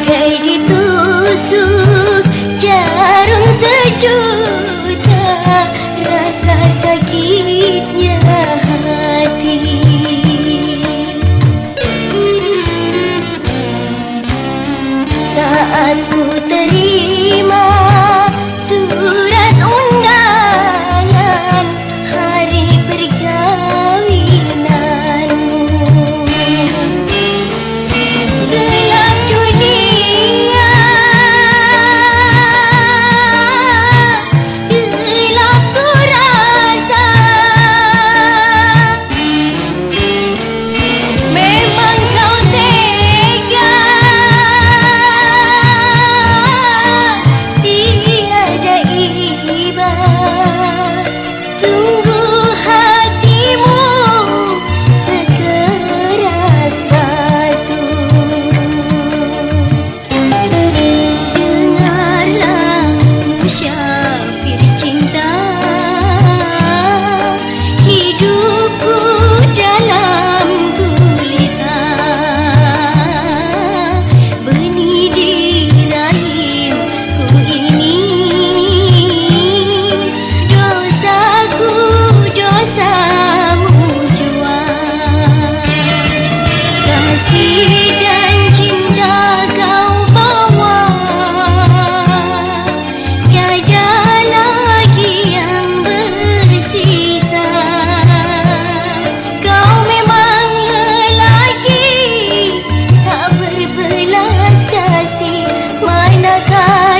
Bagai ditusuk jarum sejuk.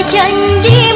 Janji